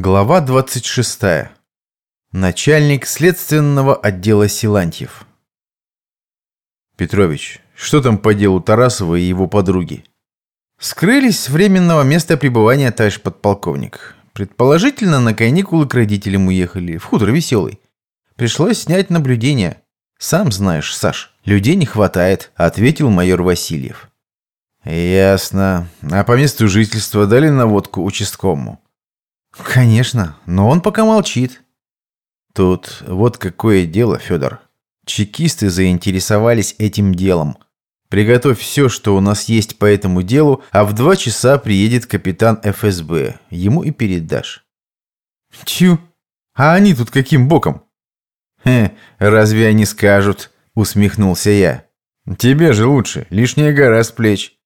Глава 26. Начальник следственного отдела Силантьев. Петрович, что там по делу Тарасова и его подруги? Скрылись с временного места пребывания, товарищ подполковник. Предположительно, на каникулы к родителям уехали, в хутор веселый. Пришлось снять наблюдение. Сам знаешь, Саш, людей не хватает, ответил майор Васильев. Ясно. А по месту жительства дали наводку участковому? «Конечно, но он пока молчит». Тут вот какое дело, Федор. Чекисты заинтересовались этим делом. Приготовь все, что у нас есть по этому делу, а в два часа приедет капитан ФСБ. Ему и передашь. Тю, а они тут каким боком? Хе, разве они скажут? Усмехнулся я. Тебе же лучше, лишняя гора с плеч.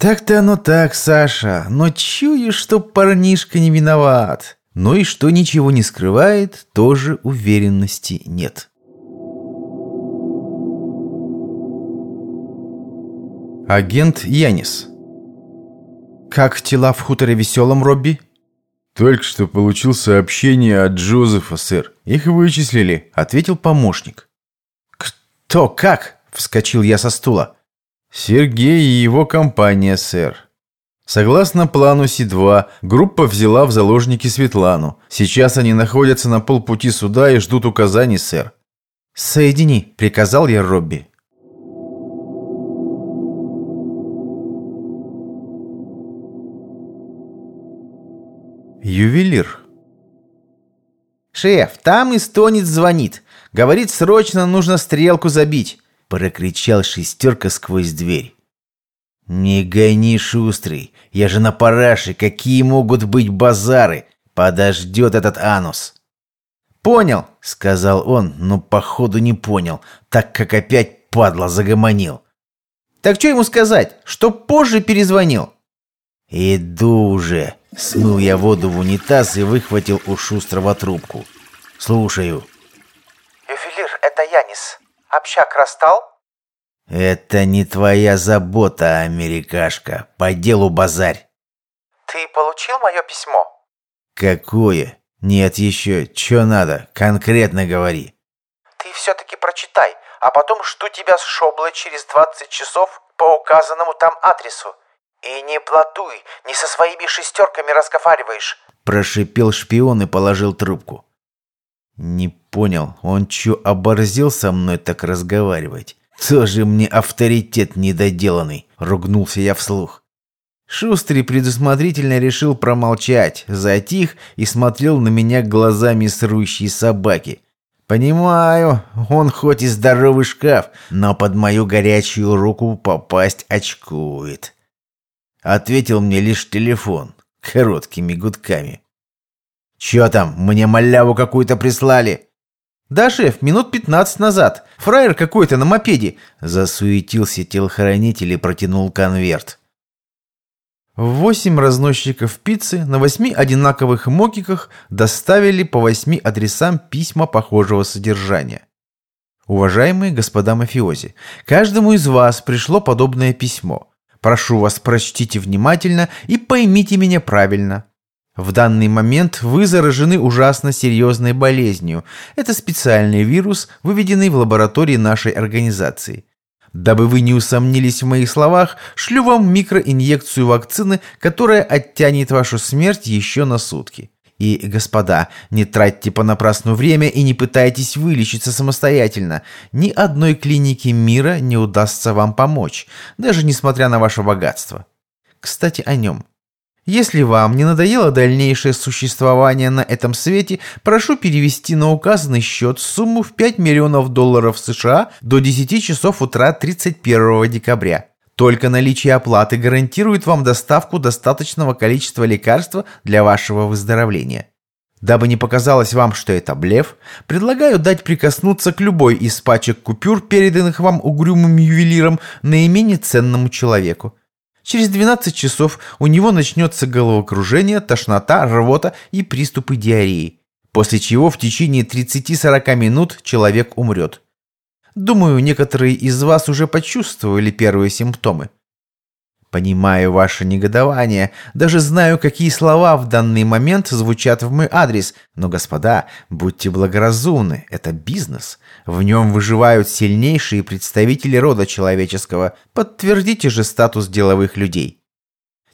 «Так-то оно так, Саша, но чую, что парнишка не виноват. Но и что ничего не скрывает, тоже уверенности нет». Агент Янис «Как тела в хуторе веселом, Робби?» «Только что получил сообщение от Джозефа, сэр. Их вычислили», — ответил помощник. «Кто? Как?» — вскочил я со стула. Сергей и его компания, сэр. Согласно плану Си-2, группа взяла в заложники Светлану. Сейчас они находятся на полпути суда и ждут указаний, сэр. «Соедини», — приказал я Робби. Ювелир. «Шеф, там эстонец звонит. Говорит, срочно нужно стрелку забить прокричал шестерка сквозь дверь. «Не гони, шустрый! Я же на параше! Какие могут быть базары? Подождет этот анус!» «Понял!» — сказал он, но походу не понял, так как опять падла загомонил. «Так что ему сказать? Что позже перезвонил?» «Иду уже!» — смыл я воду в унитаз и выхватил у шустрого трубку. «Слушаю». «Ювелир, это Янис. Общак расстал?» «Это не твоя забота, америкашка. По делу базарь». «Ты получил мое письмо?» «Какое? Нет еще. Че надо? Конкретно говори». «Ты все-таки прочитай, а потом жду тебя с Шоблой через 20 часов по указанному там адресу. И не платуй, не со своими шестерками разговариваешь». Прошипел шпион и положил трубку. Не понял, он чё, оборзел со мной так разговаривать? Тоже мне авторитет недоделанный, ругнулся я вслух. Шустрый предусмотрительно решил промолчать, затих и смотрел на меня глазами срущей собаки. Понимаю, он хоть и здоровый шкаф, но под мою горячую руку попасть очкует. Ответил мне лишь телефон, короткими гудками. «Чё там, мне маляву какую-то прислали?» «Да, шеф, минут пятнадцать назад. Фраер какой-то на мопеде!» Засуетился телохранитель и протянул конверт. Восемь разносчиков пиццы на восьми одинаковых мокиках доставили по восьми адресам письма похожего содержания. Уважаемые господа мафиози, каждому из вас пришло подобное письмо. Прошу вас, прочтите внимательно и поймите меня правильно. В данный момент вы заражены ужасно серьезной болезнью. Это специальный вирус, выведенный в лаборатории нашей организации. Дабы вы не усомнились в моих словах, шлю вам микроинъекцию вакцины, которая оттянет вашу смерть еще на сутки. И, господа, не тратьте понапрасну время и не пытайтесь вылечиться самостоятельно. Ни одной клинике мира не удастся вам помочь, даже несмотря на ваше богатство. Кстати, о нем. Если вам не надоело дальнейшее существование на этом свете, прошу перевести на указанный счет сумму в 5 миллионов долларов США до 10 часов утра 31 декабря. Только наличие оплаты гарантирует вам доставку достаточного количества лекарства для вашего выздоровления. Дабы не показалось вам, что это блеф, предлагаю дать прикоснуться к любой из пачек купюр, переданных вам угрюмым ювелиром, наименее ценному человеку. Через 12 часов у него начнется головокружение, тошнота, рвота и приступы диареи, после чего в течение 30-40 минут человек умрет. Думаю, некоторые из вас уже почувствовали первые симптомы. Понимаю ваше негодование, даже знаю, какие слова в данный момент звучат в мой адрес, но, господа, будьте благоразумны, это бизнес. В нем выживают сильнейшие представители рода человеческого. Подтвердите же статус деловых людей.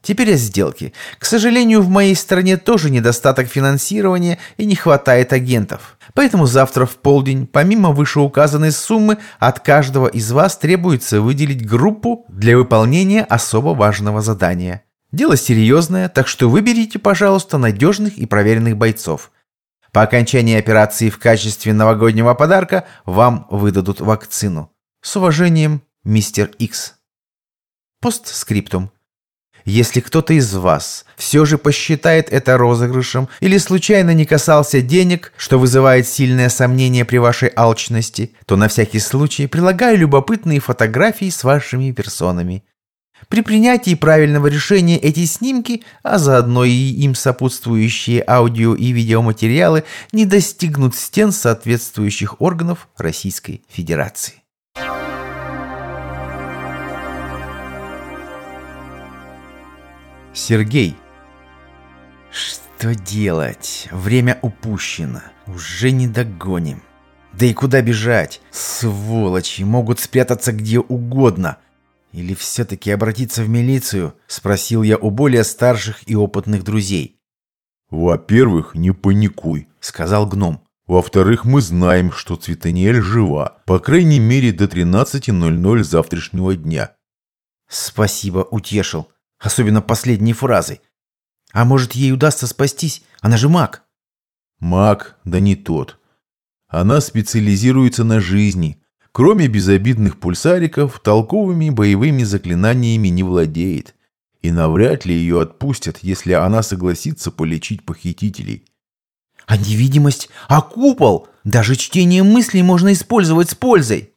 Теперь о сделке. К сожалению, в моей стране тоже недостаток финансирования и не хватает агентов. Поэтому завтра в полдень, помимо вышеуказанной суммы, от каждого из вас требуется выделить группу для выполнения особо важного задания. Дело серьезное, так что выберите, пожалуйста, надежных и проверенных бойцов. По окончании операции в качестве новогоднего подарка вам выдадут вакцину. С уважением, мистер Икс. Постскриптум. Если кто-то из вас все же посчитает это розыгрышем или случайно не касался денег, что вызывает сильное сомнение при вашей алчности, то на всякий случай прилагаю любопытные фотографии с вашими персонами. При принятии правильного решения эти снимки, а заодно и им сопутствующие аудио и видеоматериалы не достигнут стен соответствующих органов Российской Федерации. Сергей. Что делать? Время упущено. Уже не догоним. Да и куда бежать? Сволочи могут спрятаться где угодно. Или все-таки обратиться в милицию? Спросил я у более старших и опытных друзей. «Во-первых, не паникуй», — сказал гном. «Во-вторых, мы знаем, что Цветаниэль жива, по крайней мере до 13.00 завтрашнего дня». «Спасибо, утешил. Особенно последней фразой. А может, ей удастся спастись? Она же маг. Маг, да не тот. Она специализируется на жизни. Кроме безобидных пульсариков, толковыми боевыми заклинаниями не владеет. И навряд ли ее отпустят, если она согласится полечить похитителей. А невидимость? А купол? Даже чтение мыслей можно использовать с пользой.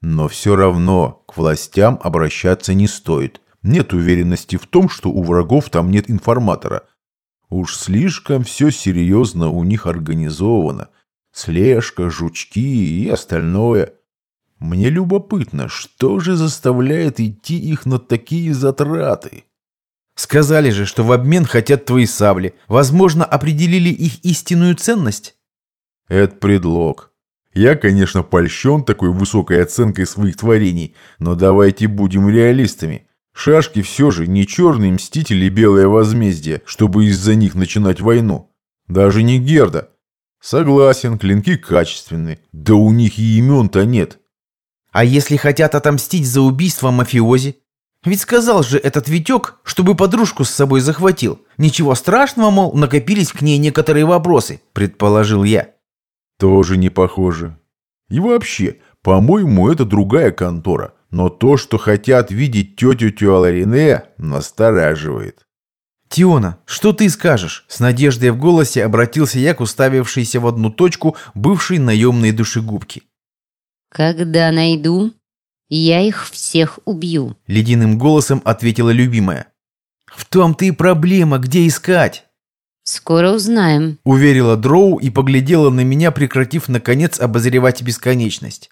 Но все равно к властям обращаться не стоит. Нет уверенности в том, что у врагов там нет информатора. Уж слишком все серьезно у них организовано. Слежка, жучки и остальное. Мне любопытно, что же заставляет идти их на такие затраты? Сказали же, что в обмен хотят твои сабли. Возможно, определили их истинную ценность? Это предлог. Я, конечно, польщен такой высокой оценкой своих творений, но давайте будем реалистами. Шашки все же не черные мстители белое возмездие, чтобы из-за них начинать войну. Даже не Герда. Согласен, клинки качественные, да у них и имен-то нет. А если хотят отомстить за убийство мафиози? Ведь сказал же этот Витек, чтобы подружку с собой захватил. Ничего страшного, мол, накопились к ней некоторые вопросы, предположил я. Тоже не похоже. И вообще, по-моему, это другая контора. Но то, что хотят видеть тетю Тюаларине, настораживает. «Тиона, что ты скажешь?» С надеждой в голосе обратился я к уставившейся в одну точку бывшей наемной душегубки. «Когда найду, я их всех убью», — ледяным голосом ответила любимая. «В том-то и проблема, где искать?» «Скоро узнаем», — уверила Дроу и поглядела на меня, прекратив, наконец, обозревать бесконечность.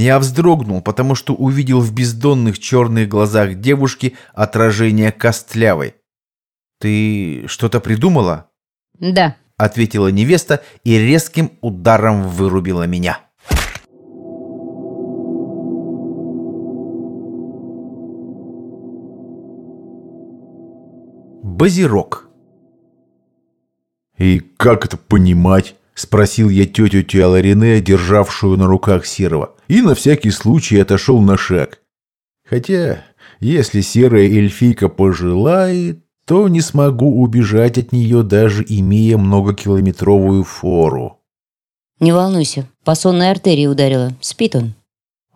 Я вздрогнул, потому что увидел в бездонных черных глазах девушки отражение костлявой. «Ты что-то придумала?» «Да», — ответила невеста и резким ударом вырубила меня. Базирок. «И как это понимать?» — спросил я тетю Тиаларине, державшую на руках Серого и на всякий случай отошел на шаг. Хотя, если серая эльфийка пожелает, то не смогу убежать от нее, даже имея многокилометровую фору. «Не волнуйся, по сонной артерии ударила. Спит он».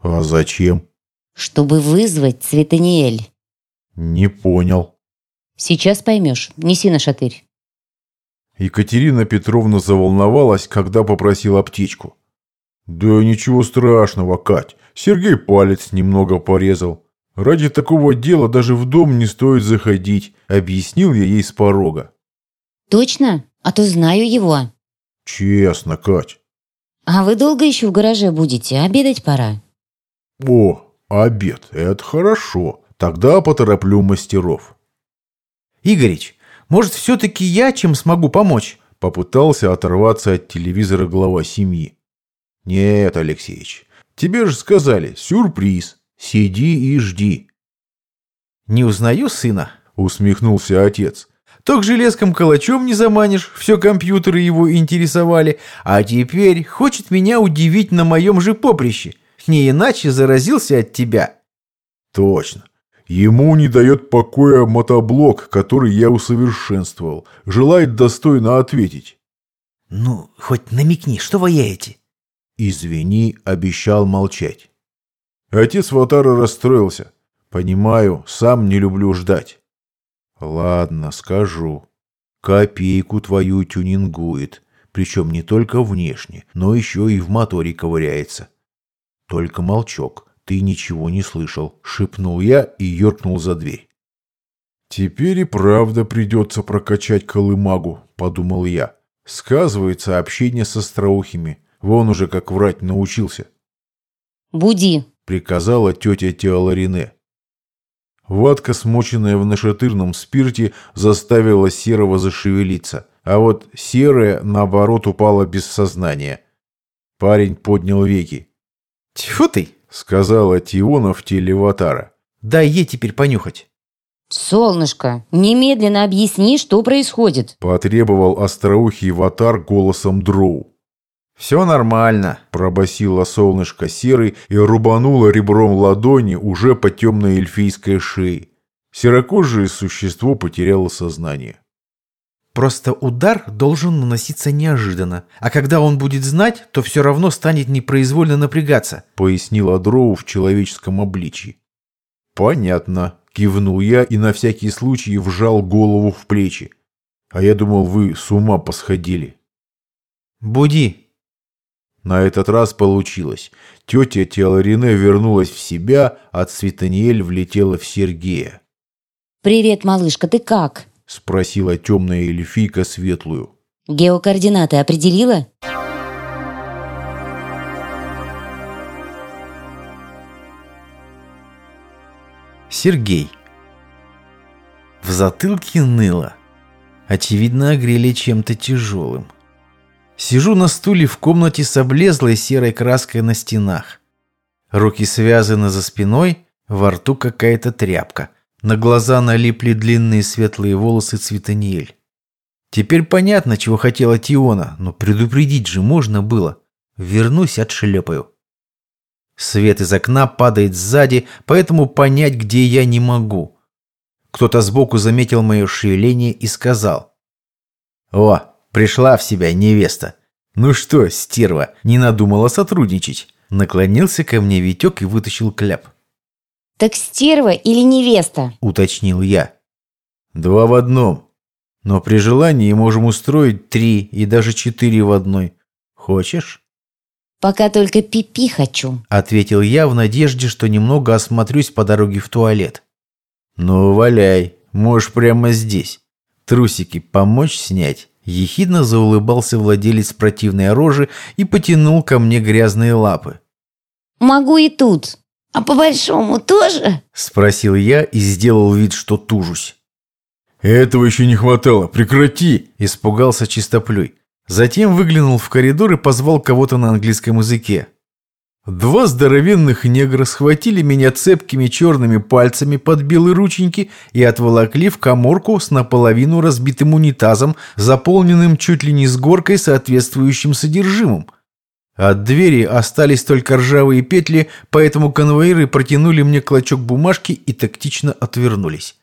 «А зачем?» «Чтобы вызвать Цветаниэль». «Не понял». «Сейчас поймешь. Неси на шатырь». Екатерина Петровна заволновалась, когда попросила аптечку. «Да ничего страшного, Кать. Сергей палец немного порезал. Ради такого дела даже в дом не стоит заходить», — объяснил я ей с порога. «Точно? А то знаю его». «Честно, Кать». «А вы долго еще в гараже будете? Обедать пора». «О, обед, это хорошо. Тогда потороплю мастеров. Игорич, может, все-таки я чем смогу помочь? Попытался оторваться от телевизора глава семьи. Нет, Алексеич, тебе же сказали, сюрприз. Сиди и жди. Не узнаю сына, усмехнулся отец. То к железкам калачом не заманишь, все компьютеры его интересовали, а теперь хочет меня удивить на моем же поприще. Не иначе заразился от тебя. Точно. Ему не дает покоя мотоблок, который я усовершенствовал. Желает достойно ответить. Ну, хоть намекни, что ваяете? Извини, обещал молчать. Отец Ватара расстроился. Понимаю, сам не люблю ждать. Ладно, скажу. Копейку твою тюнингует. Причем не только внешне, но еще и в моторе ковыряется. Только молчок. Ты ничего не слышал, шепнул я и юркнул за дверь. Теперь и правда придется прокачать колымагу, подумал я. Сказывается общение с остроухими. Вон уже как врать научился. Буди, приказала тетя Теоларине. Ватка, смоченная в нашатырном спирте, заставила Серого зашевелиться, а вот Серая, наоборот, упала без сознания. Парень поднял веки. «Тьфу ты!» — сказала Тиона в теле Ватара. «Дай ей теперь понюхать». «Солнышко, немедленно объясни, что происходит!» Потребовал остроухий Ватар голосом Дроу. «Все нормально», – пробасило солнышко серый и рубануло ребром ладони уже по темной эльфийской шее. Серокожее существо потеряло сознание. «Просто удар должен наноситься неожиданно, а когда он будет знать, то все равно станет непроизвольно напрягаться», – пояснила Дроу в человеческом обличии. «Понятно», – кивнул я и на всякий случай вжал голову в плечи. «А я думал, вы с ума посходили». «Буди», на этот раз получилось. Тетя Теоларине вернулась в себя, а Цветаниэль влетела в Сергея. «Привет, малышка, ты как?» – спросила темная эльфийка светлую. «Геокоординаты определила?» Сергей. В затылке ныло. Очевидно, огрели чем-то тяжелым. Сижу на стуле в комнате с облезлой серой краской на стенах. Руки связаны за спиной, во рту какая-то тряпка. На глаза налипли длинные светлые волосы Цветаниэль. Теперь понятно, чего хотела Тиона, но предупредить же можно было. Вернусь, отшлепаю. Свет из окна падает сзади, поэтому понять, где я, не могу. Кто-то сбоку заметил мое шевеление и сказал. «О, Пришла в себя невеста. Ну что, стерва, не надумала сотрудничать? Наклонился ко мне Витек и вытащил кляп. «Так стерва или невеста?» – уточнил я. «Два в одном. Но при желании можем устроить три и даже четыре в одной. Хочешь?» «Пока только пипи -пи хочу», – ответил я в надежде, что немного осмотрюсь по дороге в туалет. «Ну, валяй, можешь прямо здесь. Трусики помочь снять?» Ехидно заулыбался владелец противной рожи и потянул ко мне грязные лапы. «Могу и тут. А по-большому тоже?» Спросил я и сделал вид, что тужусь. «Этого еще не хватало. Прекрати!» Испугался чистоплюй. Затем выглянул в коридор и позвал кого-то на английском языке. Два здоровенных негра схватили меня цепкими черными пальцами под белые рученьки и отволокли в коморку с наполовину разбитым унитазом, заполненным чуть ли не с горкой соответствующим содержимым. От двери остались только ржавые петли, поэтому конвоиры протянули мне клочок бумажки и тактично отвернулись.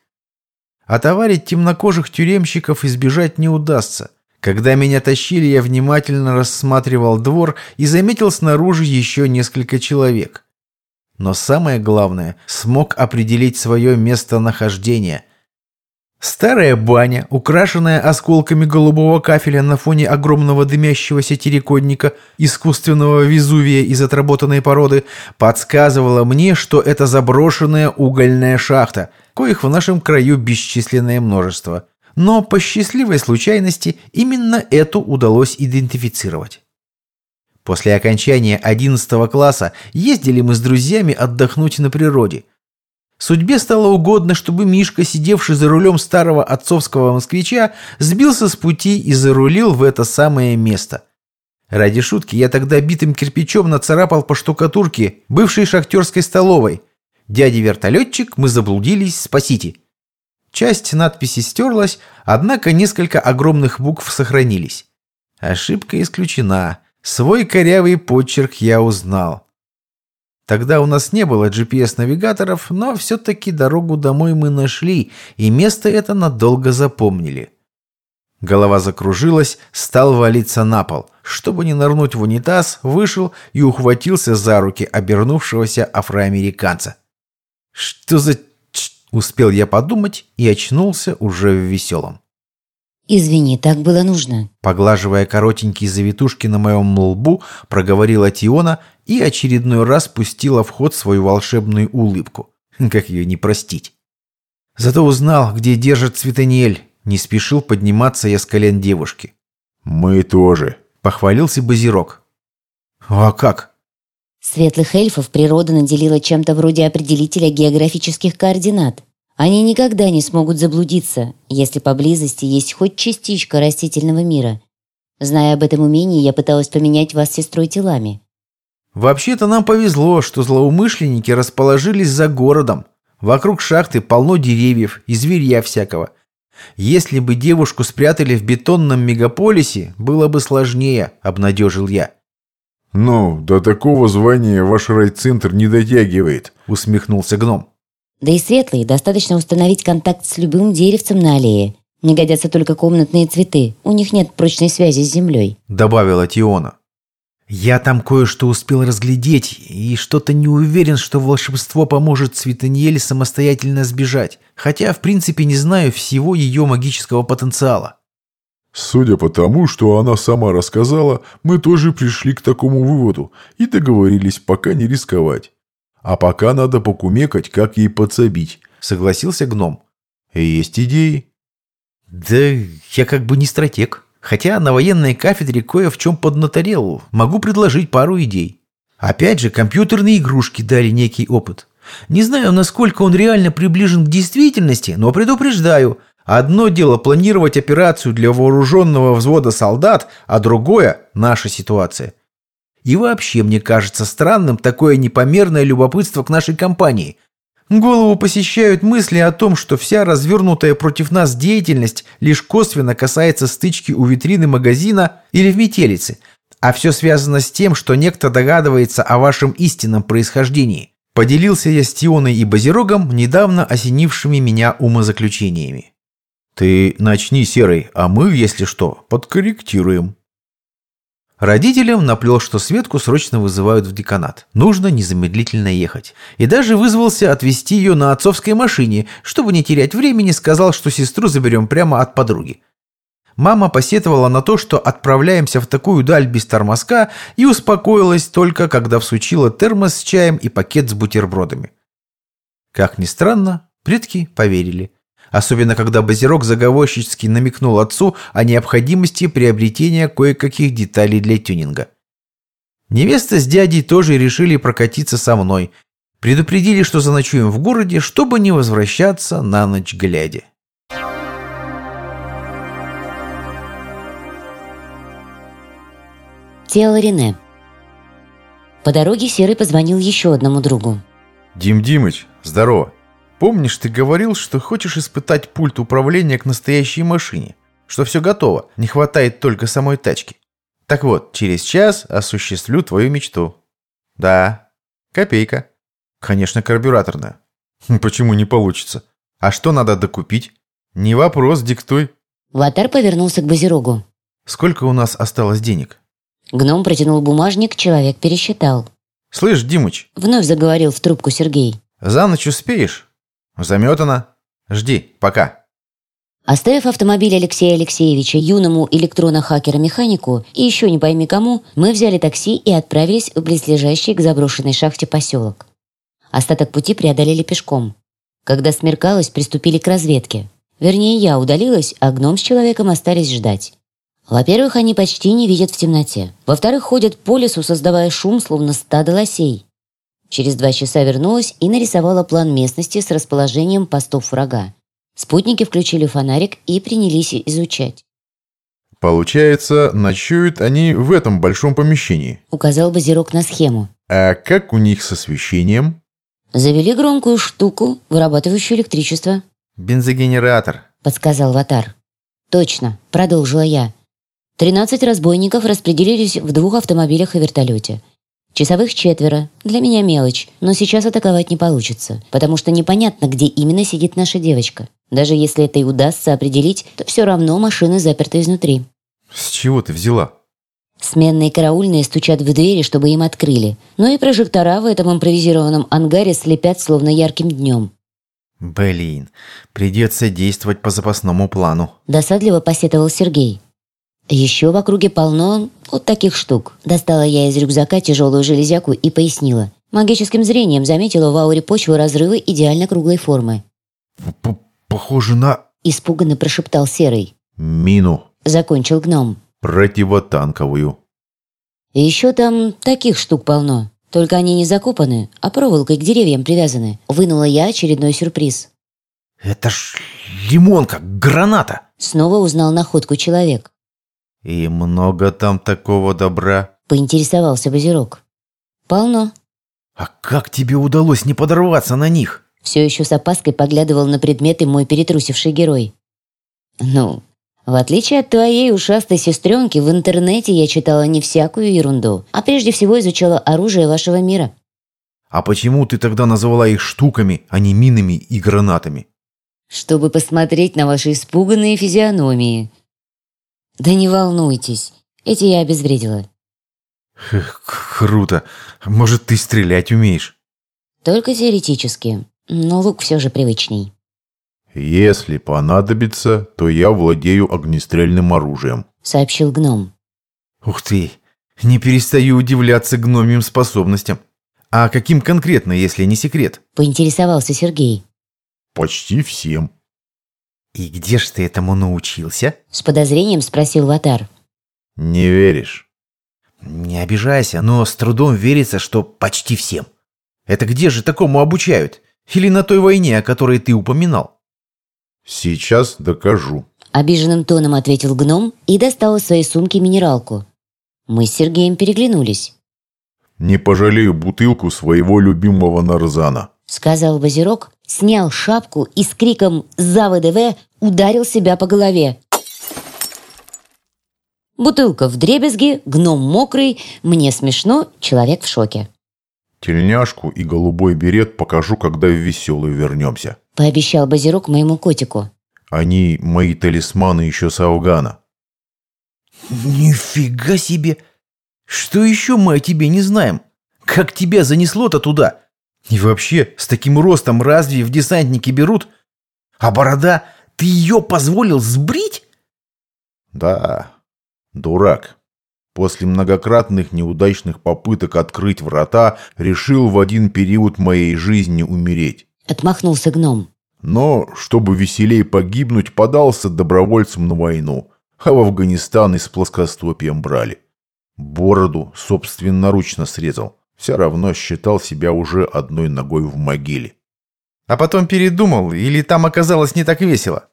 Отоварить темнокожих тюремщиков избежать не удастся – когда меня тащили, я внимательно рассматривал двор и заметил снаружи еще несколько человек. Но самое главное, смог определить свое местонахождение. Старая баня, украшенная осколками голубого кафеля на фоне огромного дымящегося терриконника, искусственного везувия из отработанной породы, подсказывала мне, что это заброшенная угольная шахта, коих в нашем краю бесчисленное множество. Но по счастливой случайности именно эту удалось идентифицировать. После окончания 11 класса ездили мы с друзьями отдохнуть на природе. Судьбе стало угодно, чтобы Мишка, сидевший за рулем старого отцовского москвича, сбился с пути и зарулил в это самое место. Ради шутки я тогда битым кирпичом нацарапал по штукатурке бывшей шахтерской столовой. «Дядя-вертолетчик, мы заблудились, спасите!» Часть надписи стерлась, однако несколько огромных букв сохранились. Ошибка исключена. Свой корявый почерк я узнал. Тогда у нас не было GPS-навигаторов, но все-таки дорогу домой мы нашли, и место это надолго запомнили. Голова закружилась, стал валиться на пол. Чтобы не нырнуть в унитаз, вышел и ухватился за руки обернувшегося афроамериканца. «Что за...» — успел я подумать и очнулся уже в веселом. «Извини, так было нужно». Поглаживая коротенькие завитушки на моем лбу, проговорила Тиона и очередной раз пустила в ход свою волшебную улыбку. Как ее не простить? Зато узнал, где держит Цветаниэль. Не спешил подниматься я с колен девушки. «Мы тоже», — похвалился Базирок. «А как?» Светлых эльфов природа наделила чем-то вроде определителя географических координат. Они никогда не смогут заблудиться, если поблизости есть хоть частичка растительного мира. Зная об этом умении, я пыталась поменять вас с сестрой телами. Вообще-то нам повезло, что злоумышленники расположились за городом. Вокруг шахты полно деревьев и зверья всякого. Если бы девушку спрятали в бетонном мегаполисе, было бы сложнее, обнадежил я. «Ну, до такого звания ваш райцентр не дотягивает», усмехнулся гном. Да и светлые, достаточно установить контакт с любым деревцем на аллее. Не годятся только комнатные цветы, у них нет прочной связи с землей», — добавила Тиона. «Я там кое-что успел разглядеть, и что-то не уверен, что волшебство поможет Цветаниеле самостоятельно сбежать, хотя, в принципе, не знаю всего ее магического потенциала». «Судя по тому, что она сама рассказала, мы тоже пришли к такому выводу и договорились пока не рисковать. А пока надо покумекать, как ей подсобить», — согласился гном. «Есть идеи?» «Да я как бы не стратег. Хотя на военной кафедре кое в чем поднаторел. Могу предложить пару идей. Опять же, компьютерные игрушки дали некий опыт. Не знаю, насколько он реально приближен к действительности, но предупреждаю. Одно дело планировать операцию для вооруженного взвода солдат, а другое – наша ситуация. И вообще мне кажется странным такое непомерное любопытство к нашей компании. Голову посещают мысли о том, что вся развернутая против нас деятельность лишь косвенно касается стычки у витрины магазина или в метелице, а все связано с тем, что некто догадывается о вашем истинном происхождении. Поделился я с Тионой и Базирогом, недавно осенившими меня умозаключениями. «Ты начни, Серый, а мы, если что, подкорректируем», Родителям наплел, что Светку срочно вызывают в деканат. Нужно незамедлительно ехать. И даже вызвался отвезти ее на отцовской машине. Чтобы не терять времени, сказал, что сестру заберем прямо от подруги. Мама посетовала на то, что отправляемся в такую даль без тормозка и успокоилась только, когда всучила термос с чаем и пакет с бутербродами. Как ни странно, предки поверили особенно когда Базирок заговорщически намекнул отцу о необходимости приобретения кое-каких деталей для тюнинга. Невеста с дядей тоже решили прокатиться со мной. Предупредили, что заночуем в городе, чтобы не возвращаться на ночь глядя. Тело Рене. По дороге Серый позвонил еще одному другу. «Дим Димыч, здорово. Помнишь, ты говорил, что хочешь испытать пульт управления к настоящей машине? Что все готово, не хватает только самой тачки. Так вот, через час осуществлю твою мечту. Да. Копейка. Конечно, карбюраторная. Почему не получится? А что надо докупить? Не вопрос, диктуй. Ватар повернулся к Базирогу. Сколько у нас осталось денег? Гном протянул бумажник, человек пересчитал. Слышь, Димыч. Вновь заговорил в трубку Сергей. За ночь успеешь? Заметано. Жди, пока. Оставив автомобиль Алексея Алексеевича юному электрона-хакера-механику и еще не пойми кому, мы взяли такси и отправились в близлежащий к заброшенной шахте поселок. Остаток пути преодолели пешком. Когда смеркалось, приступили к разведке. Вернее, я удалилась, а гном с человеком остались ждать. Во-первых, они почти не видят в темноте. Во-вторых, ходят по лесу, создавая шум, словно стадо лосей. Через два часа вернулась и нарисовала план местности с расположением постов врага. Спутники включили фонарик и принялись изучать. Получается, ночуют они в этом большом помещении. Указал Базирок на схему. А как у них с освещением? Завели громкую штуку, вырабатывающую электричество. Бензогенератор. Подсказал Ватар. Точно, продолжила я. Тринадцать разбойников распределились в двух автомобилях и вертолете. Часовых четверо. Для меня мелочь, но сейчас атаковать не получится, потому что непонятно, где именно сидит наша девочка. Даже если это и удастся определить, то все равно машины заперты изнутри. С чего ты взяла? Сменные караульные стучат в двери, чтобы им открыли. Но и прожектора в этом импровизированном ангаре слепят словно ярким днем. Блин, придется действовать по запасному плану. Досадливо посетовал Сергей. Еще в округе полно вот таких штук. Достала я из рюкзака тяжелую железяку и пояснила. Магическим зрением заметила в ауре почвы разрывы идеально круглой формы. П Похоже на... Испуганно прошептал Серый. Мину. Закончил гном. Противотанковую. Еще там таких штук полно. Только они не закопаны, а проволокой к деревьям привязаны. Вынула я очередной сюрприз. Это ж лимонка, граната. Снова узнал находку человек. И много там такого добра. Поинтересовался Базирок. Полно. А как тебе удалось не подорваться на них? Все еще с опаской поглядывал на предметы мой перетрусивший герой. «Ну, в отличие от твоей ушастой сестренки, в интернете я читала не всякую ерунду, а прежде всего изучала оружие вашего мира». А почему ты тогда называла их штуками, а не минами и гранатами? «Чтобы посмотреть на ваши испуганные физиономии». «Да не волнуйтесь, эти я обезвредила». Круто. Может, ты стрелять умеешь? «Только теоретически но лук все же привычней. «Если понадобится, то я владею огнестрельным оружием», — сообщил гном. «Ух ты! Не перестаю удивляться гномьим способностям. А каким конкретно, если не секрет?» — поинтересовался Сергей. «Почти всем». «И где ж ты этому научился?» — с подозрением спросил Ватар. «Не веришь?» «Не обижайся, но с трудом верится, что почти всем. Это где же такому обучают? Или на той войне, о которой ты упоминал?» «Сейчас докажу», — обиженным тоном ответил гном и достал из своей сумки минералку. Мы с Сергеем переглянулись. «Не пожалею бутылку своего любимого нарзана», — сказал Базирок, снял шапку и с криком «За ВДВ!» ударил себя по голове. Бутылка в дребезги, гном мокрый, мне смешно, человек в шоке. Тельняшку и голубой берет покажу, когда в веселую вернемся. Пообещал Базирок моему котику. Они мои талисманы еще с Афгана. Нифига себе! Что еще мы о тебе не знаем? Как тебя занесло-то туда? И вообще, с таким ростом разве в десантники берут? А борода, ты ее позволил сбрить? Да, дурак после многократных неудачных попыток открыть врата, решил в один период моей жизни умереть. Отмахнулся гном. Но, чтобы веселей погибнуть, подался добровольцем на войну, а в Афганистан и с плоскостопием брали. Бороду собственноручно срезал. Все равно считал себя уже одной ногой в могиле. А потом передумал, или там оказалось не так весело?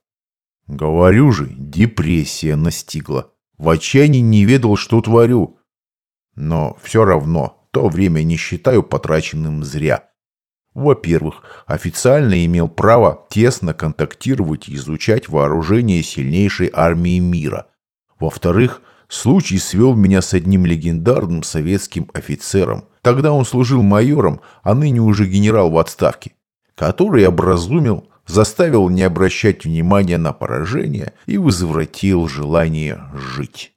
Говорю же, депрессия настигла. В отчаянии не ведал, что творю. Но все равно то время не считаю потраченным зря. Во-первых, официально имел право тесно контактировать и изучать вооружение сильнейшей армии мира. Во-вторых, случай свел меня с одним легендарным советским офицером. Тогда он служил майором, а ныне уже генерал в отставке, который образумил заставил не обращать внимания на поражение и возвратил желание жить.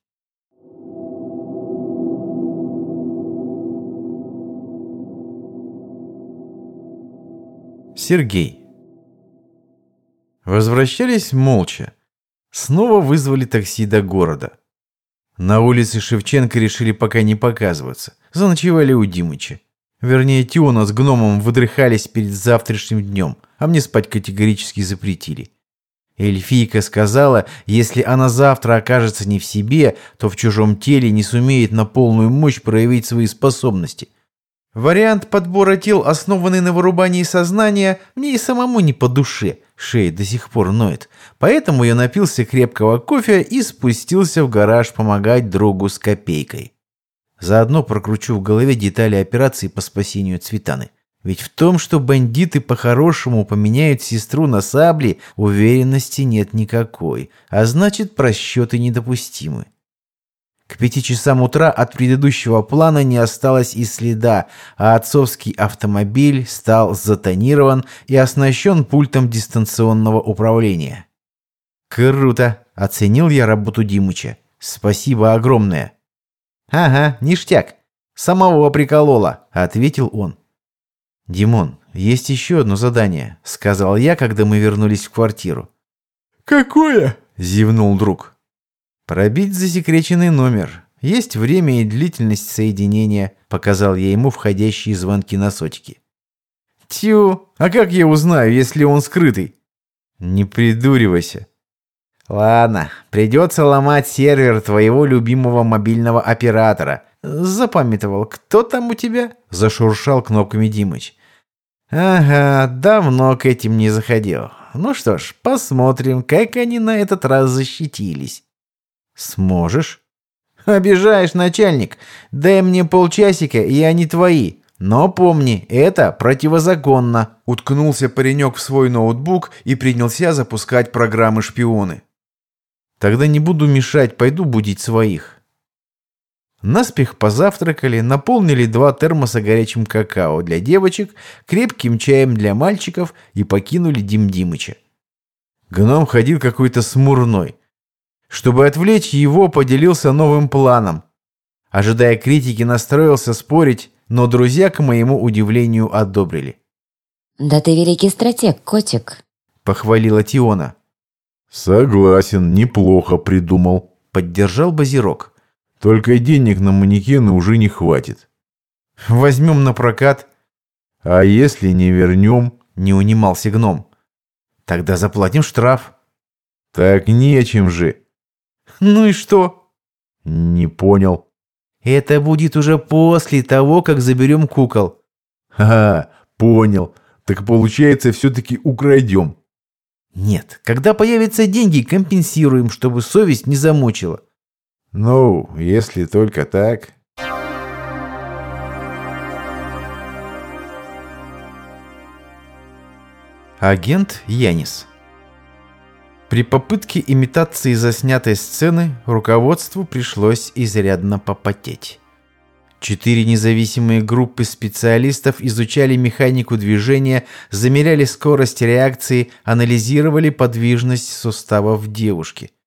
Сергей. Возвращались молча. Снова вызвали такси до города. На улице Шевченко решили пока не показываться. Заночевали у Димыча. Вернее, Тиона с гномом выдрыхались перед завтрашним днем, а мне спать категорически запретили. Эльфийка сказала, если она завтра окажется не в себе, то в чужом теле не сумеет на полную мощь проявить свои способности. Вариант подбора тел, основанный на вырубании сознания, мне и самому не по душе. Шея до сих пор ноет. Поэтому я напился крепкого кофе и спустился в гараж помогать другу с копейкой. Заодно прокручу в голове детали операции по спасению Цветаны. Ведь в том, что бандиты по-хорошему поменяют сестру на сабли, уверенности нет никакой, а значит просчеты недопустимы. К пяти часам утра от предыдущего плана не осталось и следа, а отцовский автомобиль стал затонирован и оснащен пультом дистанционного управления. «Круто!» – оценил я работу Димыча. «Спасибо огромное!» «Ага, ништяк! Самого приколола!» – ответил он. «Димон, есть еще одно задание», – сказал я, когда мы вернулись в квартиру. «Какое?» – зевнул друг. «Пробить засекреченный номер. Есть время и длительность соединения», – показал я ему входящие звонки на сотике. «Тю, а как я узнаю, если он скрытый?» «Не придуривайся». «Ладно, придется ломать сервер твоего любимого мобильного оператора», «Запамятовал, кто там у тебя?» – зашуршал кнопками Димыч. «Ага, давно к этим не заходил. Ну что ж, посмотрим, как они на этот раз защитились». «Сможешь?» «Обижаешь, начальник. Дай мне полчасика, и они твои. Но помни, это противозаконно». Уткнулся паренек в свой ноутбук и принялся запускать программы-шпионы. «Тогда не буду мешать, пойду будить своих». Наспех позавтракали, наполнили два термоса горячим какао для девочек, крепким чаем для мальчиков и покинули Дим Димыча. Гном ходил какой-то смурной. Чтобы отвлечь его, поделился новым планом. Ожидая критики, настроился спорить, но друзья, к моему удивлению, одобрили. «Да ты великий стратег, котик», — похвалила Тиона. «Согласен, неплохо придумал», — поддержал Базирок. Только денег на манекены уже не хватит. Возьмем на прокат. А если не вернем? Не унимался гном. Тогда заплатим штраф. Так нечем же. Ну и что? Не понял. Это будет уже после того, как заберем кукол. Ага, понял. Так получается, все-таки украдем. Нет, когда появятся деньги, компенсируем, чтобы совесть не замучила. Ну, если только так. Агент Янис При попытке имитации заснятой сцены руководству пришлось изрядно попотеть. Четыре независимые группы специалистов изучали механику движения, замеряли скорость реакции, анализировали подвижность суставов девушки –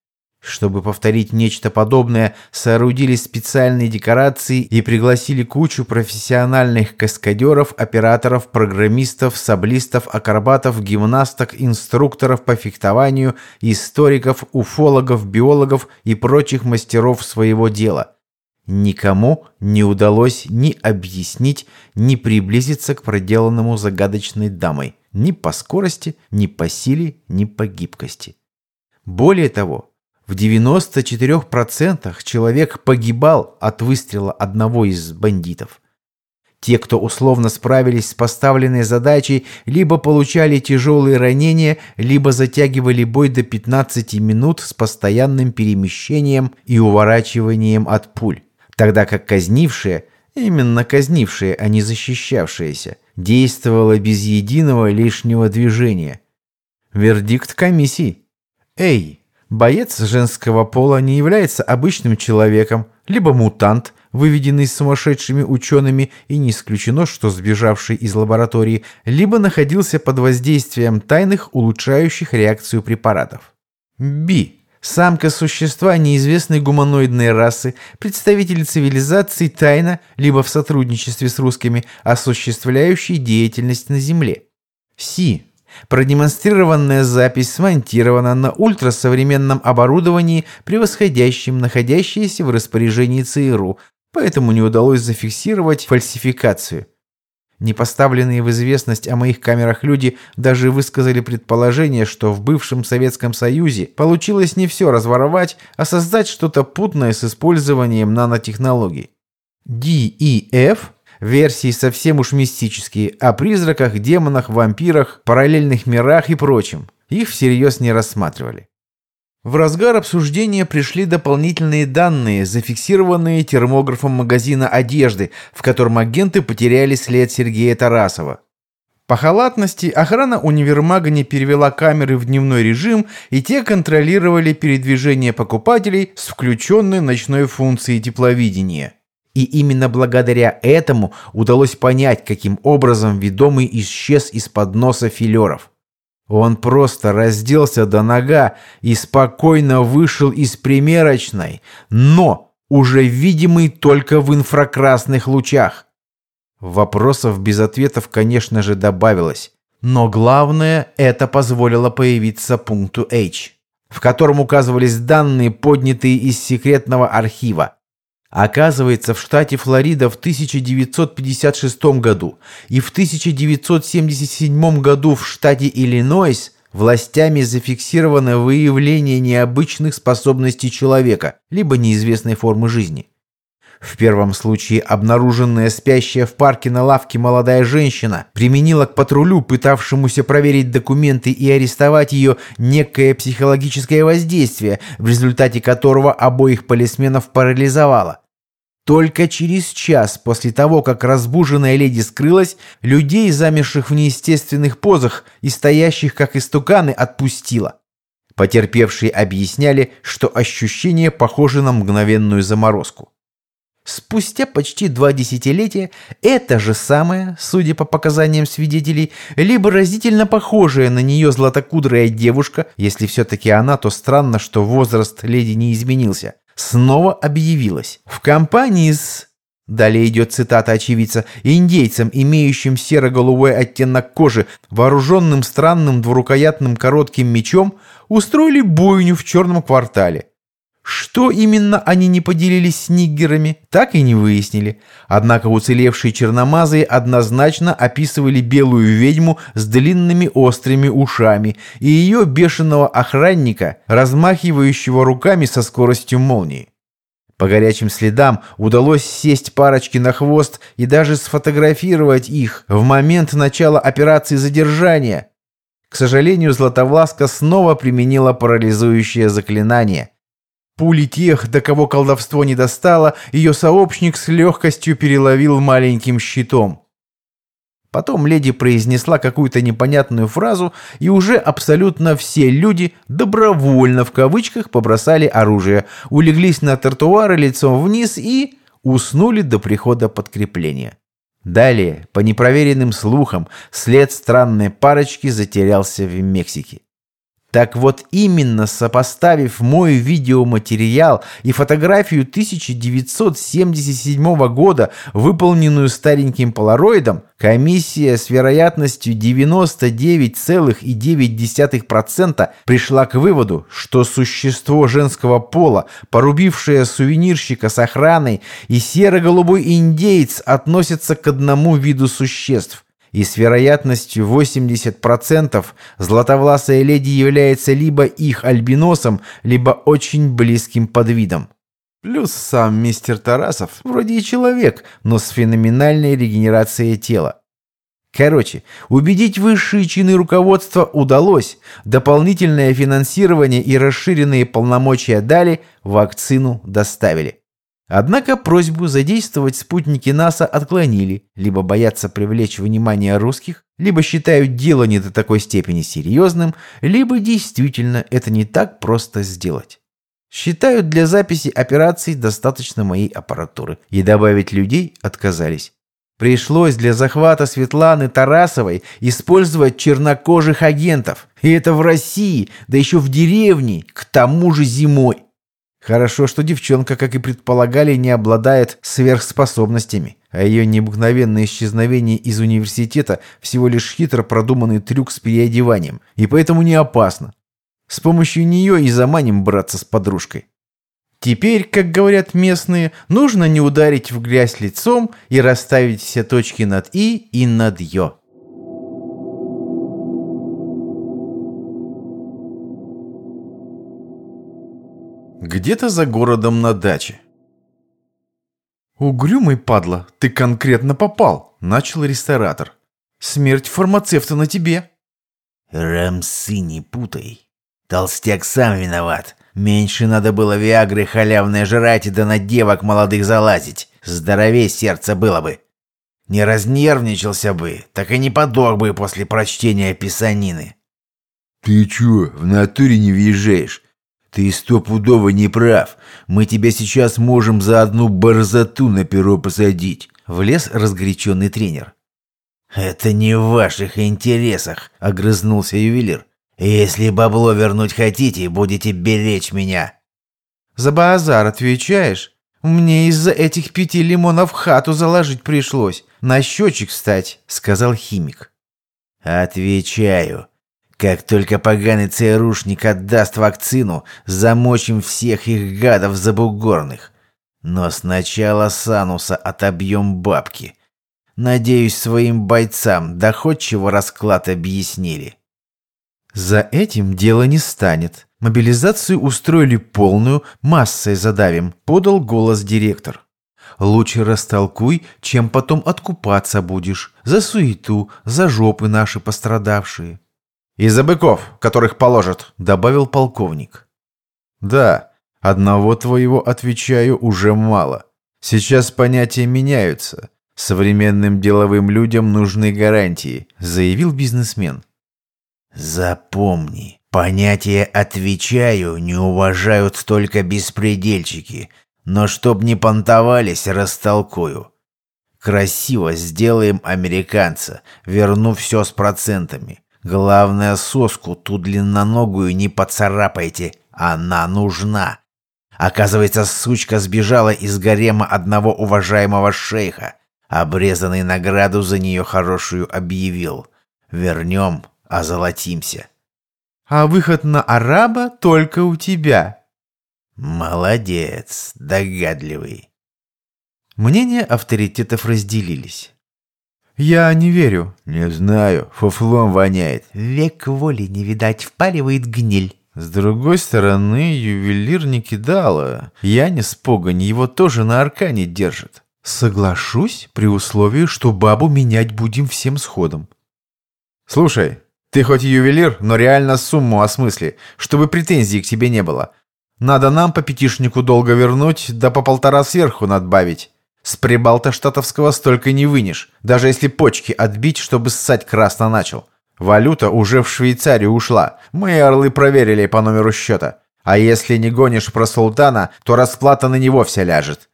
чтобы повторить нечто подобное, соорудили специальные декорации и пригласили кучу профессиональных каскадеров, операторов, программистов, саблистов, акробатов, гимнасток, инструкторов по фехтованию, историков, уфологов, биологов и прочих мастеров своего дела. Никому не удалось ни объяснить, ни приблизиться к проделанному загадочной дамой ни по скорости, ни по силе, ни по гибкости. Более того, в 94% человек погибал от выстрела одного из бандитов. Те, кто условно справились с поставленной задачей, либо получали тяжелые ранения, либо затягивали бой до 15 минут с постоянным перемещением и уворачиванием от пуль. Тогда как казнившие, именно казнившие, а не защищавшиеся, действовало без единого лишнего движения. Вердикт комиссии. Эй, Боец женского пола не является обычным человеком, либо мутант, выведенный сумасшедшими учеными и не исключено, что сбежавший из лаборатории, либо находился под воздействием тайных, улучшающих реакцию препаратов. Би. Самка существа неизвестной гуманоидной расы, представитель цивилизации тайно, либо в сотрудничестве с русскими, осуществляющий деятельность на Земле. Си. Продемонстрированная запись смонтирована на ультрасовременном оборудовании, превосходящем находящееся в распоряжении ЦРУ, поэтому не удалось зафиксировать фальсификацию. Непоставленные в известность о моих камерах люди даже высказали предположение, что в бывшем Советском Союзе получилось не все разворовать, а создать что-то путное с использованием нанотехнологий. D и F версии совсем уж мистические, о призраках, демонах, вампирах, параллельных мирах и прочем. Их всерьез не рассматривали. В разгар обсуждения пришли дополнительные данные, зафиксированные термографом магазина одежды, в котором агенты потеряли след Сергея Тарасова. По халатности охрана универмага не перевела камеры в дневной режим, и те контролировали передвижение покупателей с включенной ночной функцией тепловидения. И именно благодаря этому удалось понять, каким образом ведомый исчез из-под носа филеров. Он просто разделся до нога и спокойно вышел из примерочной, но уже видимый только в инфракрасных лучах. Вопросов без ответов, конечно же, добавилось. Но главное, это позволило появиться пункту H, в котором указывались данные, поднятые из секретного архива. Оказывается, в штате Флорида в 1956 году и в 1977 году в штате Иллинойс властями зафиксировано выявление необычных способностей человека, либо неизвестной формы жизни. В первом случае обнаруженная спящая в парке на лавке молодая женщина применила к патрулю, пытавшемуся проверить документы и арестовать ее, некое психологическое воздействие, в результате которого обоих полисменов парализовало. Только через час после того, как разбуженная леди скрылась, людей, замерших в неестественных позах и стоящих как истуканы, отпустила. Потерпевшие объясняли, что ощущение похоже на мгновенную заморозку. Спустя почти два десятилетия эта же самая, судя по показаниям свидетелей, либо разительно похожая на нее златокудрая девушка, если все-таки она, то странно, что возраст леди не изменился, снова объявилась. В компании с... Далее идет цитата очевидца. «Индейцем, имеющим серо-голубой оттенок кожи, вооруженным странным двурукоятным коротким мечом, устроили бойню в черном квартале. Что именно они не поделились с ниггерами, так и не выяснили. Однако уцелевшие черномазые однозначно описывали белую ведьму с длинными острыми ушами и ее бешеного охранника, размахивающего руками со скоростью молнии. По горячим следам удалось сесть парочке на хвост и даже сфотографировать их в момент начала операции задержания. К сожалению, Златовласка снова применила парализующее заклинание. Пули тех, до кого колдовство не достало, ее сообщник с легкостью переловил маленьким щитом. Потом леди произнесла какую-то непонятную фразу, и уже абсолютно все люди добровольно в кавычках побросали оружие, улеглись на тротуары лицом вниз и уснули до прихода подкрепления. Далее, по непроверенным слухам, след странной парочки затерялся в Мексике. Так вот именно сопоставив мой видеоматериал и фотографию 1977 года, выполненную стареньким полароидом, комиссия с вероятностью 99,9% пришла к выводу, что существо женского пола, порубившее сувенирщика с охраной и серо-голубой индейец относятся к одному виду существ – и с вероятностью 80% златовласая леди является либо их альбиносом, либо очень близким подвидом. Плюс сам мистер Тарасов вроде и человек, но с феноменальной регенерацией тела. Короче, убедить высшие чины руководства удалось. Дополнительное финансирование и расширенные полномочия дали, вакцину доставили. Однако просьбу задействовать спутники НАСА отклонили, либо боятся привлечь внимание русских, либо считают дело не до такой степени серьезным, либо действительно это не так просто сделать. Считают для записи операций достаточно моей аппаратуры, и добавить людей отказались. Пришлось для захвата Светланы Тарасовой использовать чернокожих агентов. И это в России, да еще в деревне, к тому же зимой. Хорошо, что девчонка, как и предполагали, не обладает сверхспособностями, а ее необыкновенное исчезновение из университета всего лишь хитро продуманный трюк с переодеванием, и поэтому не опасно. С помощью нее и заманим браться с подружкой. Теперь, как говорят местные, нужно не ударить в грязь лицом и расставить все точки над «и» и над «ё». Где-то за городом на даче. «Угрюмый, падла, ты конкретно попал», — начал ресторатор. «Смерть фармацевта на тебе». Рамсы не путай. Толстяк сам виноват. Меньше надо было виагры халявной жрать и да на девок молодых залазить. Здоровей сердце было бы. Не разнервничался бы, так и не подох бы после прочтения писанины. «Ты чё, в натуре не въезжаешь? Ты стопудово не прав. Мы тебя сейчас можем за одну борзоту на перо посадить», — влез разгоряченный тренер. «Это не в ваших интересах», — огрызнулся ювелир. «Если бабло вернуть хотите, будете беречь меня». «За базар отвечаешь? Мне из-за этих пяти лимонов хату заложить пришлось. На счетчик встать», — сказал химик. «Отвечаю. Как только поганый ЦРУшник отдаст вакцину, замочим всех их гадов забугорных. Но сначала Сануса отобьем бабки». Надеюсь, своим бойцам доходчиво расклад объяснили. За этим дело не станет. Мобилизацию устроили полную, массой задавим, подал голос директор. Лучше растолкуй, чем потом откупаться будешь. За суету, за жопы наши пострадавшие. И за быков, которых положат, добавил полковник. Да, одного твоего, отвечаю, уже мало. Сейчас понятия меняются. Современным деловым людям нужны гарантии, заявил бизнесмен. Запомни, понятие «отвечаю» не уважают только беспредельчики, но чтоб не понтовались, растолкую. Красиво сделаем американца, верну все с процентами. Главное, соску ту длинноногую не поцарапайте, она нужна. Оказывается, сучка сбежала из гарема одного уважаемого шейха. Обрезанный награду за нее хорошую объявил. Вернем, озолотимся. А выход на араба только у тебя. Молодец, догадливый. Мнения авторитетов разделились. «Я не верю». «Не знаю, фуфлом воняет». «Век воли не видать, впаливает гниль». С другой стороны, ювелир не кидала. Янис Погонь его тоже на аркане держит. Соглашусь при условии, что бабу менять будем всем сходом. Слушай, ты хоть ювелир, но реально сумму осмысли, чтобы претензий к тебе не было. Надо нам по пятишнику долго вернуть, да по полтора сверху надбавить. С прибалта штатовского столько не вынешь, даже если почки отбить, чтобы ссать красно начал. Валюта уже в Швейцарию ушла. Мои орлы проверили по номеру счета. А если не гонишь про султана, то расплата на него вся ляжет.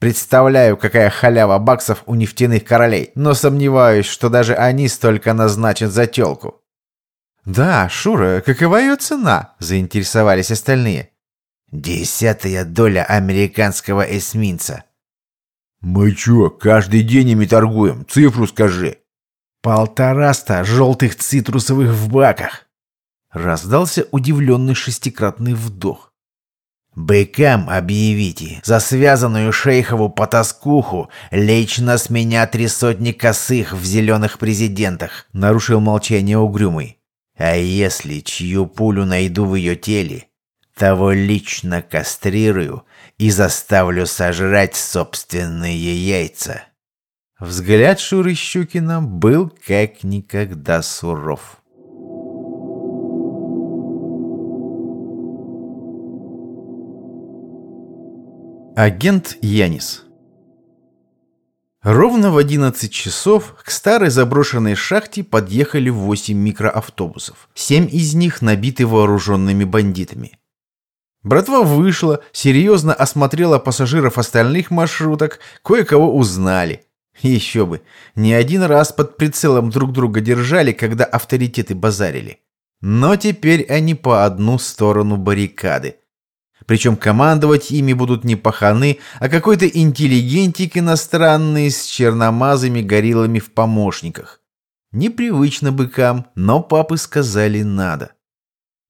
Представляю, какая халява баксов у нефтяных королей, но сомневаюсь, что даже они столько назначат за телку. «Да, Шура, какова ее цена?» – заинтересовались остальные. «Десятая доля американского эсминца». «Мы чё, каждый день ими торгуем? Цифру скажи». «Полтораста желтых цитрусовых в баках». Раздался удивленный шестикратный вдох. «Быкам объявите, за связанную шейхову потаскуху лично с меня три сотни косых в зеленых президентах», — нарушил молчание угрюмый. «А если чью пулю найду в ее теле, того лично кастрирую и заставлю сожрать собственные яйца». Взгляд Шуры Щукина был как никогда суров. Агент Янис Ровно в 11 часов к старой заброшенной шахте подъехали 8 микроавтобусов. Семь из них набиты вооруженными бандитами. Братва вышла, серьезно осмотрела пассажиров остальных маршруток, кое-кого узнали. Еще бы, не один раз под прицелом друг друга держали, когда авторитеты базарили. Но теперь они по одну сторону баррикады. Причем командовать ими будут не паханы, а какой-то интеллигентик иностранный с черномазыми гориллами в помощниках. Непривычно быкам, но папы сказали надо.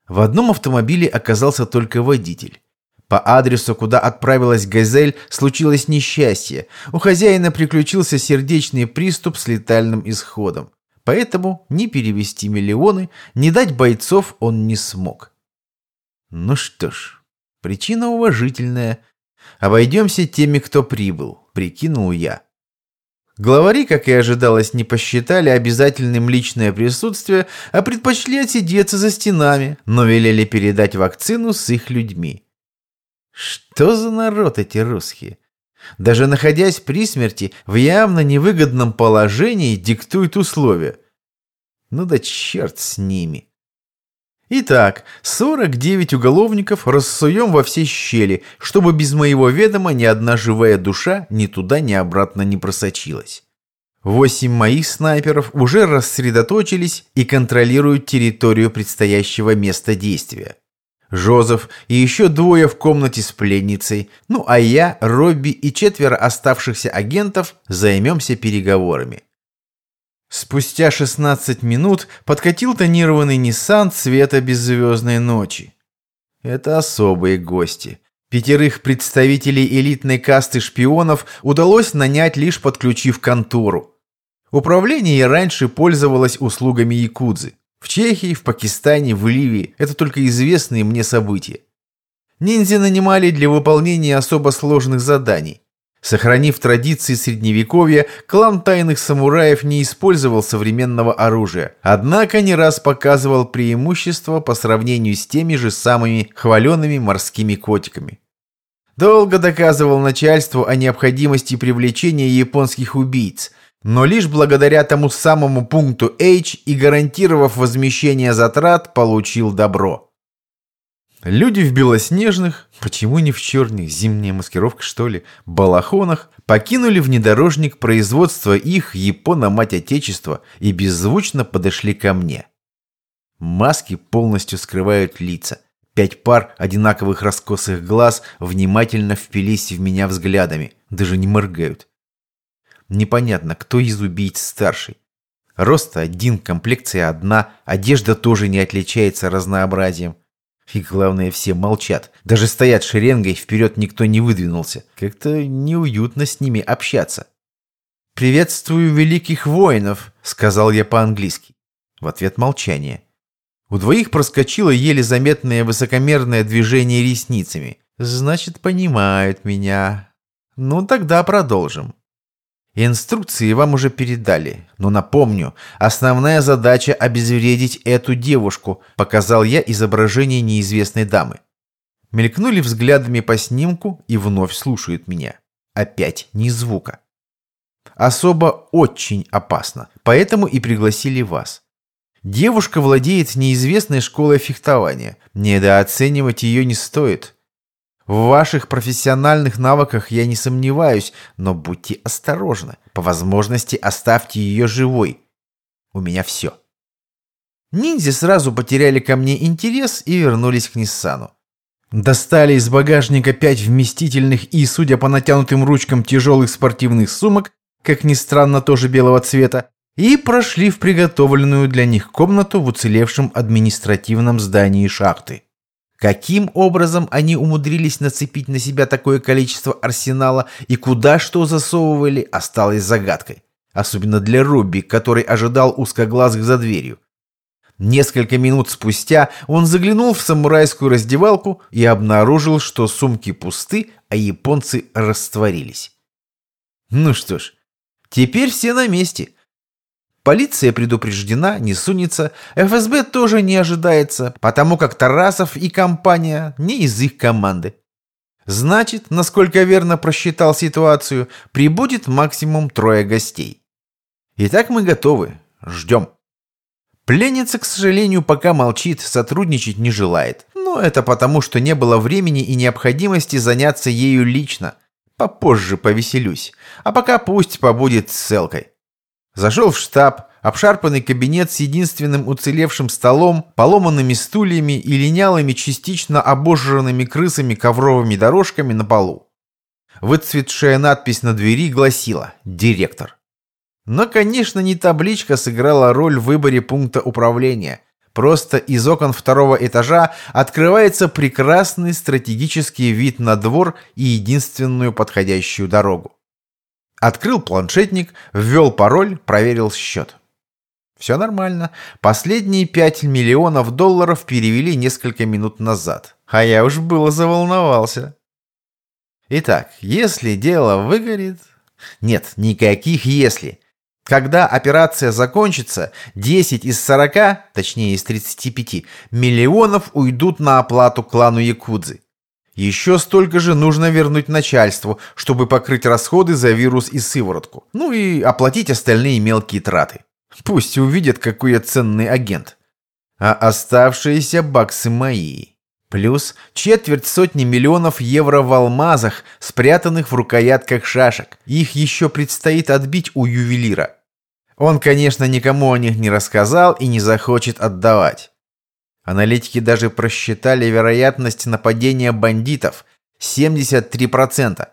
В одном автомобиле оказался только водитель. По адресу, куда отправилась «Газель», случилось несчастье. У хозяина приключился сердечный приступ с летальным исходом. Поэтому ни перевести миллионы, ни дать бойцов он не смог. Ну что ж, Причина уважительная. Обойдемся теми, кто прибыл. прикинул я. Главари, как и ожидалось, не посчитали обязательным личное присутствие, а предпочли отсидеться за стенами, но велели передать вакцину с их людьми. Что за народ эти русские? Даже находясь при смерти, в явно невыгодном положении диктуют условия. Ну да черт с ними. Итак, 49 уголовников рассуем во все щели, чтобы без моего ведома ни одна живая душа ни туда, ни обратно не просочилась. Восемь моих снайперов уже рассредоточились и контролируют территорию предстоящего места действия. Жозеф и еще двое в комнате с пленницей, ну а я, Робби и четверо оставшихся агентов займемся переговорами. Спустя 16 минут подкатил тонированный Ниссан цвета беззвездной ночи. Это особые гости. Пятерых представителей элитной касты шпионов удалось нанять, лишь подключив контору. Управление раньше пользовалось услугами якудзы. В Чехии, в Пакистане, в Ливии – это только известные мне события. Ниндзя нанимали для выполнения особо сложных заданий. Сохранив традиции средневековья, клан тайных самураев не использовал современного оружия, однако не раз показывал преимущество по сравнению с теми же самыми хваленными морскими котиками. Долго доказывал начальству о необходимости привлечения японских убийц, но лишь благодаря тому самому пункту H и гарантировав возмещение затрат, получил добро. Люди в белоснежных, почему не в черных, зимняя маскировка что ли, балахонах, покинули внедорожник производства их Япона-мать Отечества и беззвучно подошли ко мне. Маски полностью скрывают лица. Пять пар одинаковых раскосых глаз внимательно впились в меня взглядами, даже не моргают. Непонятно, кто из убийц старший. Рост один, комплекция одна, одежда тоже не отличается разнообразием. И главное, все молчат. Даже стоят шеренгой, вперед никто не выдвинулся. Как-то неуютно с ними общаться. «Приветствую великих воинов», — сказал я по-английски. В ответ молчание. У двоих проскочило еле заметное высокомерное движение ресницами. «Значит, понимают меня. Ну, тогда продолжим». Инструкции вам уже передали, но напомню, основная задача обезвредить эту девушку, показал я изображение неизвестной дамы. Мелькнули взглядами по снимку и вновь слушают меня. Опять ни звука. Особо очень опасно, поэтому и пригласили вас. Девушка владеет неизвестной школой фехтования. Недооценивать ее не стоит. В ваших профессиональных навыках я не сомневаюсь, но будьте осторожны. По возможности оставьте ее живой. У меня все. Ниндзя сразу потеряли ко мне интерес и вернулись к Ниссану. Достали из багажника пять вместительных и, судя по натянутым ручкам тяжелых спортивных сумок, как ни странно, тоже белого цвета, и прошли в приготовленную для них комнату в уцелевшем административном здании шахты. Каким образом они умудрились нацепить на себя такое количество арсенала и куда что засовывали, осталось загадкой. Особенно для Робби, который ожидал узкоглазых за дверью. Несколько минут спустя он заглянул в самурайскую раздевалку и обнаружил, что сумки пусты, а японцы растворились. Ну что ж, теперь все на месте. Полиция предупреждена, не сунется, ФСБ тоже не ожидается, потому как Тарасов и компания не из их команды. Значит, насколько верно просчитал ситуацию, прибудет максимум трое гостей. Итак, мы готовы. Ждем. Пленница, к сожалению, пока молчит, сотрудничать не желает. Но это потому, что не было времени и необходимости заняться ею лично. Попозже повеселюсь. А пока пусть побудет с селкой. Зашел в штаб, обшарпанный кабинет с единственным уцелевшим столом, поломанными стульями и линялыми частично обожженными крысами ковровыми дорожками на полу. Выцветшая надпись на двери гласила «Директор». Но, конечно, не табличка сыграла роль в выборе пункта управления. Просто из окон второго этажа открывается прекрасный стратегический вид на двор и единственную подходящую дорогу. Открыл планшетник, ввел пароль, проверил счет. Все нормально. Последние 5 миллионов долларов перевели несколько минут назад. А я уж было заволновался. Итак, если дело выгорит... Нет, никаких «если». Когда операция закончится, 10 из 40, точнее из 35, миллионов уйдут на оплату клану Якудзы. Еще столько же нужно вернуть начальству, чтобы покрыть расходы за вирус и сыворотку. Ну и оплатить остальные мелкие траты. Пусть увидят, какой я ценный агент. А оставшиеся баксы мои. Плюс четверть сотни миллионов евро в алмазах, спрятанных в рукоятках шашек. Их еще предстоит отбить у ювелира. Он, конечно, никому о них не рассказал и не захочет отдавать. Аналитики даже просчитали вероятность нападения бандитов – 73%.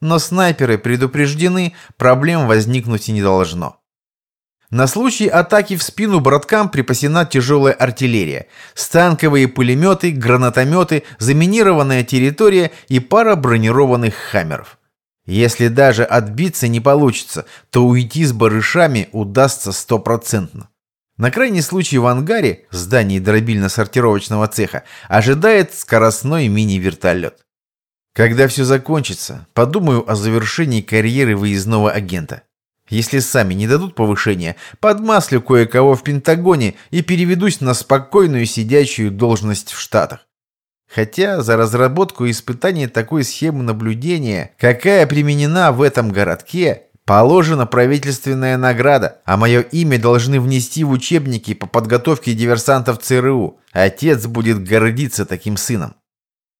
Но снайперы предупреждены, проблем возникнуть не должно. На случай атаки в спину браткам припасена тяжелая артиллерия, станковые пулеметы, гранатометы, заминированная территория и пара бронированных хаммеров. Если даже отбиться не получится, то уйти с барышами удастся стопроцентно. На крайний случай в ангаре, здании дробильно-сортировочного цеха, ожидает скоростной мини-вертолет. Когда все закончится, подумаю о завершении карьеры выездного агента. Если сами не дадут повышения, подмаслю кое-кого в Пентагоне и переведусь на спокойную сидячую должность в Штатах. Хотя за разработку и испытание такой схемы наблюдения, какая применена в этом городке, положена правительственная награда, а мое имя должны внести в учебники по подготовке диверсантов ЦРУ. Отец будет гордиться таким сыном.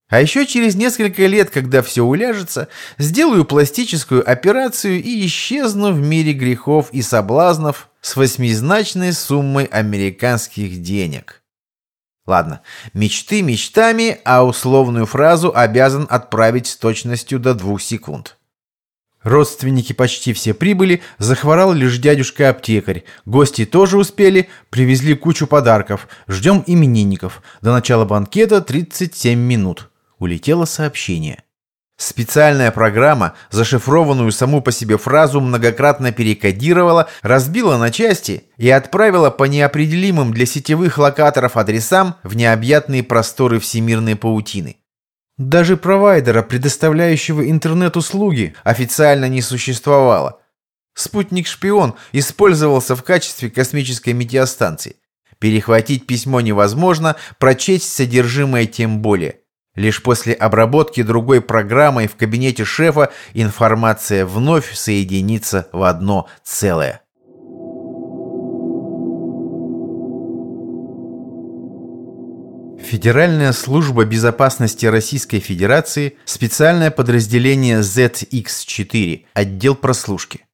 А еще через несколько лет, когда все уляжется, сделаю пластическую операцию и исчезну в мире грехов и соблазнов с восьмизначной суммой американских денег. Ладно, мечты мечтами, а условную фразу обязан отправить с точностью до двух секунд. Родственники почти все прибыли, захворал лишь дядюшка-аптекарь. Гости тоже успели, привезли кучу подарков. Ждем именинников. До начала банкета 37 минут улетело сообщение. Специальная программа, зашифрованную саму по себе фразу, многократно перекодировала, разбила на части и отправила по неопределимым для сетевых локаторов адресам в необъятные просторы всемирной паутины. Даже провайдера, предоставляющего интернет-услуги, официально не существовало. Спутник-шпион использовался в качестве космической метеостанции. Перехватить письмо невозможно, прочесть содержимое тем более – Лишь после обработки другой программой в кабинете шефа информация вновь соединится в одно целое. Федеральная служба безопасности Российской Федерации, специальное подразделение ZX4, отдел прослушки.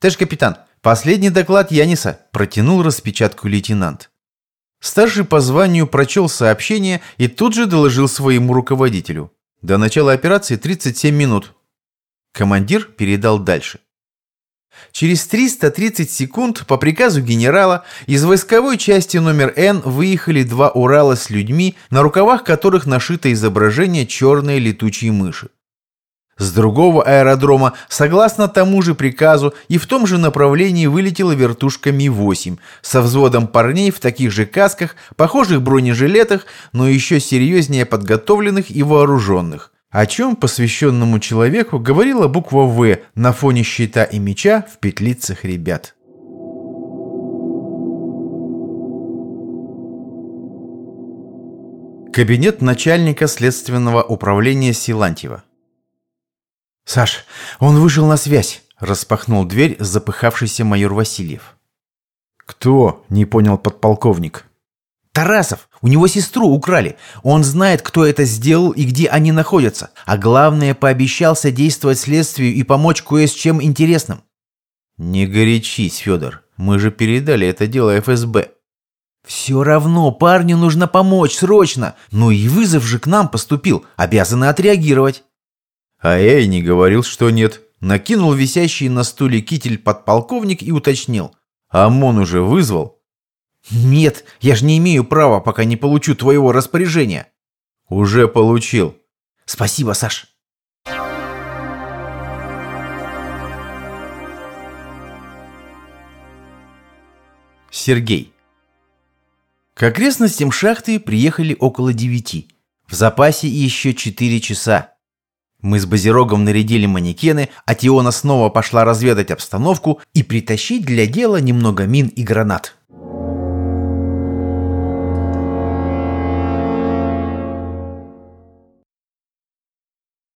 Товарищ капитан, последний доклад Яниса, протянул распечатку лейтенант. Старший по званию прочел сообщение и тут же доложил своему руководителю. До начала операции 37 минут. Командир передал дальше. Через 330 секунд по приказу генерала из войсковой части номер Н выехали два Урала с людьми, на рукавах которых нашито изображение черной летучей мыши. С другого аэродрома, согласно тому же приказу, и в том же направлении вылетела вертушка Ми-8 со взводом парней в таких же касках, похожих бронежилетах, но еще серьезнее подготовленных и вооруженных. О чем посвященному человеку говорила буква «В» на фоне щита и меча в петлицах ребят. Кабинет начальника следственного управления Силантьева. «Саш, он вышел на связь!» – распахнул дверь запыхавшийся майор Васильев. «Кто?» – не понял подполковник. «Тарасов! У него сестру украли. Он знает, кто это сделал и где они находятся. А главное, пообещал содействовать следствию и помочь кое с чем интересным». «Не горячись, Федор. Мы же передали это дело ФСБ». «Все равно парню нужно помочь срочно. Ну и вызов же к нам поступил. Обязаны отреагировать». А я и не говорил, что нет. Накинул висящий на стуле китель подполковник и уточнил. ОМОН уже вызвал? Нет, я же не имею права, пока не получу твоего распоряжения. Уже получил. Спасибо, Саш. Сергей. К окрестностям шахты приехали около девяти. В запасе еще четыре часа. Мы с Базирогом нарядили манекены, а Тиона снова пошла разведать обстановку и притащить для дела немного мин и гранат.